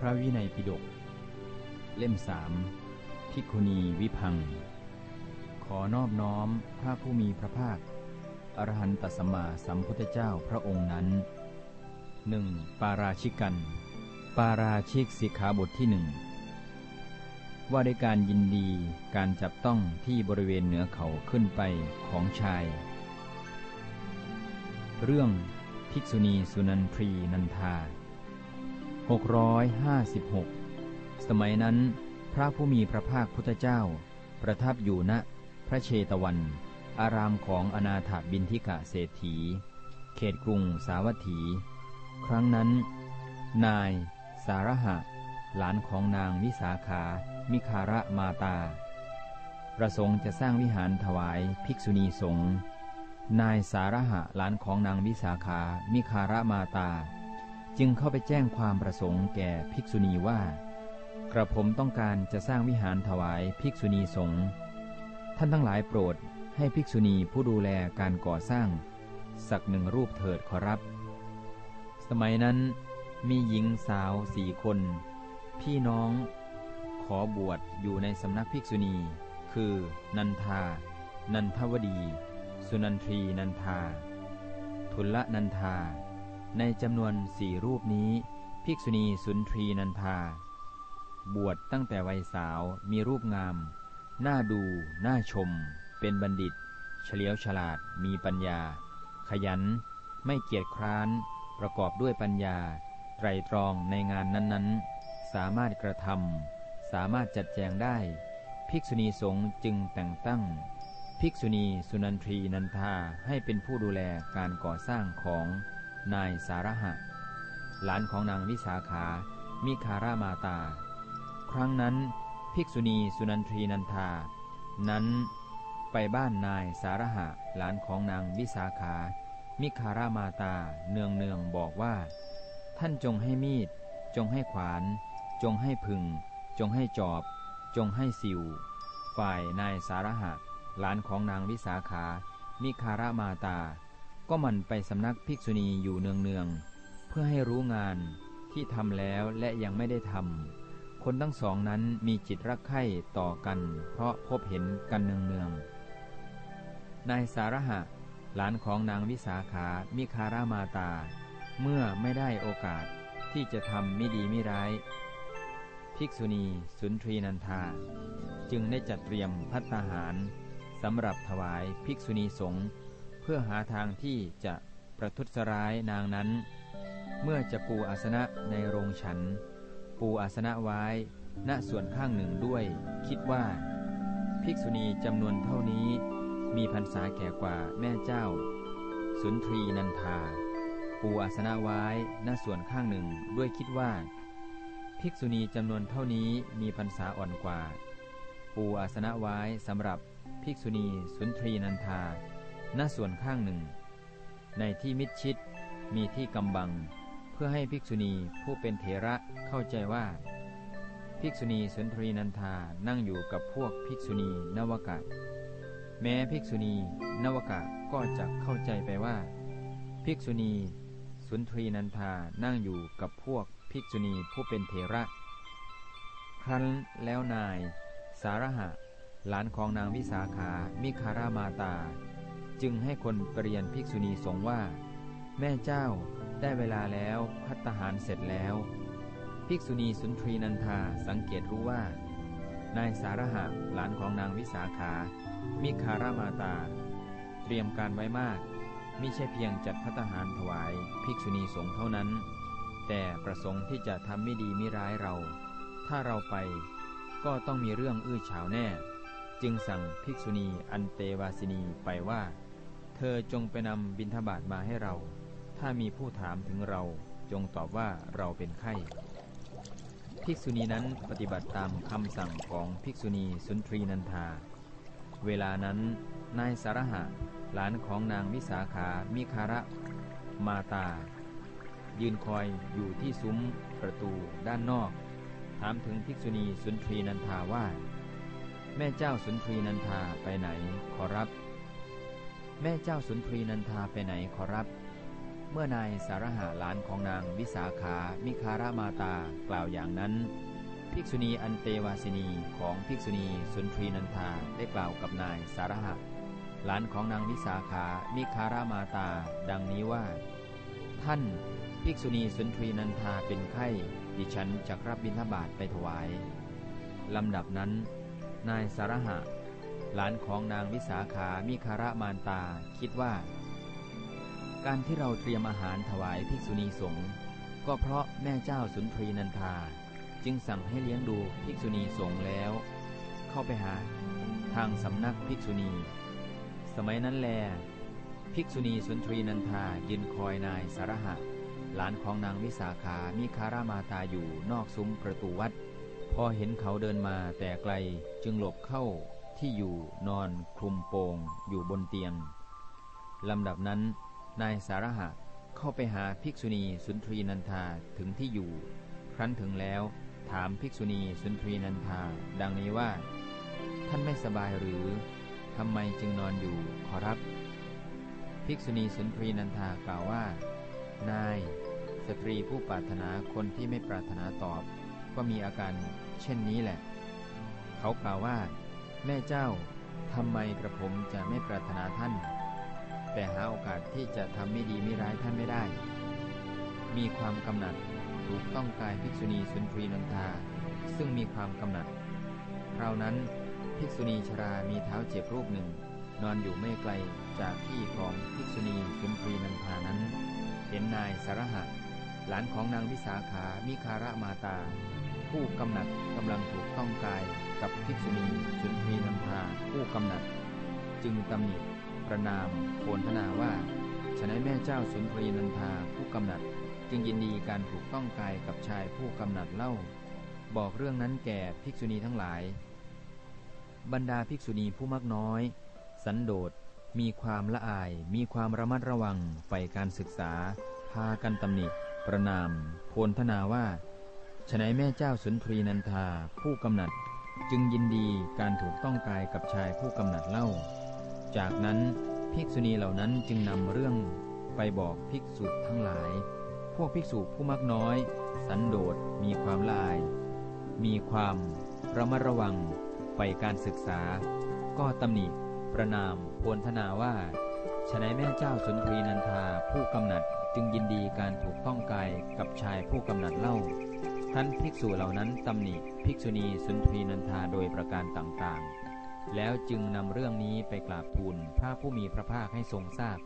พระวินัยปิฎกเล่มสามพิคุณีวิพัง ขอนอบน้อมพระผู้มีพระภาค อรหันตสัมมาสัมพุทธเจ้าพระองค์นั้นหนึ่งปาราชิกัน ปาราชิกสิกขาบทที่หนึ่งว่าด้วยการยินดีการจับต้องที่บริเวณเหนือเขาขึ้นไปของชาย เรื่องภิกษุณีสุนันทรีนันทา 656 สมัยนั้น พระผู้มีพระภาคพุทธเจ้า ประทับอยู่ณพระเชตวัน อารามของอนาถบินทิกะเศรษฐี เขตกรุงสาวัตถี ครั้งนั้น นาย สารหะ หลานของนางวิสาขา มิคาระมาตา ประสงค์จะสร้างวิหารถวายภิกษุณีสงฆ์นายสารหะหลานของนางวิสาขา มิคาระมาตา จึงเข้าไปแจ้งความประสงค์แก่ภิกษุณีว่า กระผมต้องการจะสร้างวิหารถวายภิกษุณีสงฆ์ท่านทั้งหลายโปรดให้ภิกษุณีผู้ดูแลการก่อสร้าง สักหนึ่งรูปเถิดขอรับ สมัยนั้นมีหญิงสาวสี่คน พี่น้อง ขอบวชอยู่ในสำนักภิกษุณี คือ นันทา นันทวดี สุนันทรีนันทา ทุลนันทา ในจำนวนสี่รูปนี้ ภิกษุณีสุนทรีนันทาบวชตั้งแต่วัยสาวมีรูปงาม น่าดู น่าชม เป็นบัณฑิต เฉลียวฉลาด มีปัญญา ขยัน ไม่เกียจคร้าน ประกอบด้วยปัญญา ไตรตรองในงานนั้นๆ สามารถกระทำสามารถจัดแจงได้ ภิกษุณีสงฆ์จึงแต่งตั้งภิกษุณีสุนันทรีนันทาให้เป็นผู้ดูแลการก่อสร้างของ นายสารหะ หลานของนางวิสาขา มิคารามาตา ครั้งนั้นภิกษุณีสุนันทรีนันทา นั้นไปบ้านนายสารหะ หลานของนางวิสาขา มิคารามาตา เนืองเนืองบอกว่า ท่านจงให้มีด จงให้ขวาน จงให้พึง จงให้จอบ จงให้สิว ฝ่ายนายสารหะ หลานของนางวิสาขา มิคารามาตา ก็มันไปสำนักภิกษุณีอยู่เนืองๆเพื่อให้รู้งานที่ทำแล้วและยังไม่ได้ทำคนทั้งสองนั้นมีจิตรักใคร่ต่อกัน เพราะพบเห็นกันเนืองๆนายสารหะ หลานของนางวิสาขามิคารามาตา เมื่อไม่ได้โอกาสที่จะทำไม่ดีไม่ร้าย ภิกษุณีสุนทรีนันทา จึงได้จัดเตรียมพัตตาหารสำหรับถวายภิกษุณีสงฆ์ พื่อหาทางที่จะประทุษร้ายนางนั้น เมื่อจะปูอาสนะในโรงฉัน ปูอาสนะไว้ณส่วนข้างหนึ่งด้วย คิดว่า ภิกษุณีจำนวนเท่านี้ มีพรรษาแก่กว่าแม่เจ้า สุนทรีนันทา ปูอาสนะไว้ณส่วนข้างหนึ่งด้วยคิดว่า ภิกษุณีจำนวนเท่านี้มีพรรษาอ่อนกว่า ปูอาสนะไว้สำหรับภิกษุณีสุนทรีนันทา ณส่วนข้างหนึ่ง ในที่มิดชิดมีที่กำบัง เพื่อให้ภิกษุณีผู้เป็นเถระเข้าใจว่า ภิกษุณีสุนทรีนันทานั่งอยู่กับพวกภิกษุณีนวกะ แม้ภิกษุณีนวกะก็จะเข้าใจไปว่า ภิกษุณีสุนทรีนันทานั่งอยู่กับพวกภิกษุณีผู้เป็นเถระ ครั้นแล้วนาย สารหะ หลานของนางวิสาขา มิคารามาตา จึงให้คนปรเรียนภิกษุณีสงว่า แม่เจ้าได้เวลาแล้วพัตหารเสร็จแล้ว ภิกษุณีสุนทรีนันทาสังเกตรู้ว่า นายสารหะหลานของนางวิสาขา มิคารามาตา เตรียมการไว้มากมิใช่เพียงจัดพัตหารถวายภิกษุณีสงฆ์เท่านั้น แต่ประสงค์ที่จะทำไม่ดีไม่ร้ายเรา ถ้าเราไปก็ต้องมีเรื่องอื้อฉาวแน่ จึงสั่งภิกษุณีอันเตวาสินีไปว่า เธอจงไปนำบิณฑบาตมาให้เรา ถ้ามีผู้ถามถึงเราจงตอบว่าเราเป็นไข้ ภิกษุณีนั้นปฏิบัติตามคำสั่งของภิกษุณีสุนทรีนันทา เวลานั้นนายสารหะหลานของนางวิสาขา มิคาระ มาตา ยืนคอยอยู่ที่ซุ้มประตูด้านนอก ถามถึงภิกษุณีสุนทรีนันทาว่า แม่เจ้าสุนทรีนันทาไปไหนขอรับ แม่เจ้าสุนทรีนันทาไปไหนขอรับ เมื่อนายสารหาหลานของนางวิสาขามิคารามาตากล่าวอย่างนั้น ภิกษุณีอันเตวาสินีของภิกษุณีสุนทรีนันทาได้กล่าวกับนายสารหะหลานของนางวิสาขามิคารามาตา ดังนี้ว่า ท่านภิกษุณีสุนทรีนันทาเป็นไข้ ดิฉันจะรับบิณฑบาตไปถวายลำดับนั้น นายสารหะ หลานของนางวิสาขามิคารามานตาคิดว่า การที่เราเตรียมอาหารถวายภิกษุณีสงฆ์ก็เพราะแม่เจ้าสุนทรีนันทา จึงสั่งให้เลี้ยงดูภิกษุณีสงฆ์แล้ว เข้าไปหา ทางสำนักภิกษุณี สมัยนั้นแล ภิกษุณีสุนทรีนันทายืนคอยนายสารหะ หลานของนางวิสาขามิคารามาตาอยู่นอกซุ้มประตูวัด พอเห็นเขาเดินมาแต่ไกลจึงหลบเข้า ที่อยู่นอนคลุมโปงอยู่บนเตียงลำดับนั้นนายสารหะเข้าไปหาภิกษุณีสุนทรีนันทาถึงที่อยู่ ครั้นถึงแล้วถามภิกษุณีสุนทรีนันทา ดังนี้ว่า ท่านไม่สบายหรือทำไมจึงนอนอยู่ขอรับ ภิกษุณีสุนทรีนันทากล่าวว่า นาย สตรีผู้ปรารถนาคนที่ไม่ปรารถนาตอบ ก็มีอาการเช่นนี้แหละ เขากล่าวว่า แม่เจ้าทำไมกระผมจะไม่ปรารถนาท่าน แต่หาโอกาสที่จะทำไม่ดีไม่ร้ายท่านไม่ได้ มีความกำหนัดถูกต้องกายภิกษุณีสุนทรีนันทา ซึ่งมีความกำหนัด คราวนั้นภิกษุณีชรามีเท้าเจ็บรูปหนึ่ง นอนอยู่ไม่ไกลจากที่ของภิกษุณีสุนทรีนันทานั้น เห็นนายสารหะ หลานของนางวิสาขามิคาระมาตา ผู้กำหนัดกำลังถูกต้องกายกับภิกษุณีสุนทรีนันทาผู้กำหนัด จึงตำหนิประนามโพนธนาว่าฉนัยแม่เจ้าสุนทรีนันทาผู้กำหนัด จึงยินดีการถูกต้องกายกับชายผู้กำหนัดเล่า บอกเรื่องนั้นแก่ภิกษุณีทั้งหลาย บรรดาภิกษุณีผู้มักน้อย สันโดษมีความละอาย มีความระมัดระวังใฝ่การศึกษา พากันตำหนิ ประนาม โพนธนาว่า ฉนัยแม่เจ้าสุนทรีนันทาผู้กำหนัดจึงยินดีการถูกต้องกายกับชายผู้กำหนัดเล่า จากนั้นภิกษุณีเหล่านั้นจึงนำเรื่องไปบอกภิกษุทั้งหลาย พวกภิกษุผู้มักน้อย สันโดษมีความละอาย มีความระมัดระวังใฝ่การศึกษา ก็ตำหนิประนามโพนธนาว่าฉนัยแม่เจ้าสุนทรีนันทาผู้กำหนัดจึงยินดีการถูกต้องกายกับชายผู้กำหนัดเล่า ท่านภิกษุเหล่านั้นตำหนิภิกษุณีสุนทรีนันทาโดยประการต่างๆ แล้วจึงนำเรื่องนี้ไปกราบทูลพระผู้มีพระภาคให้ทรงทราบ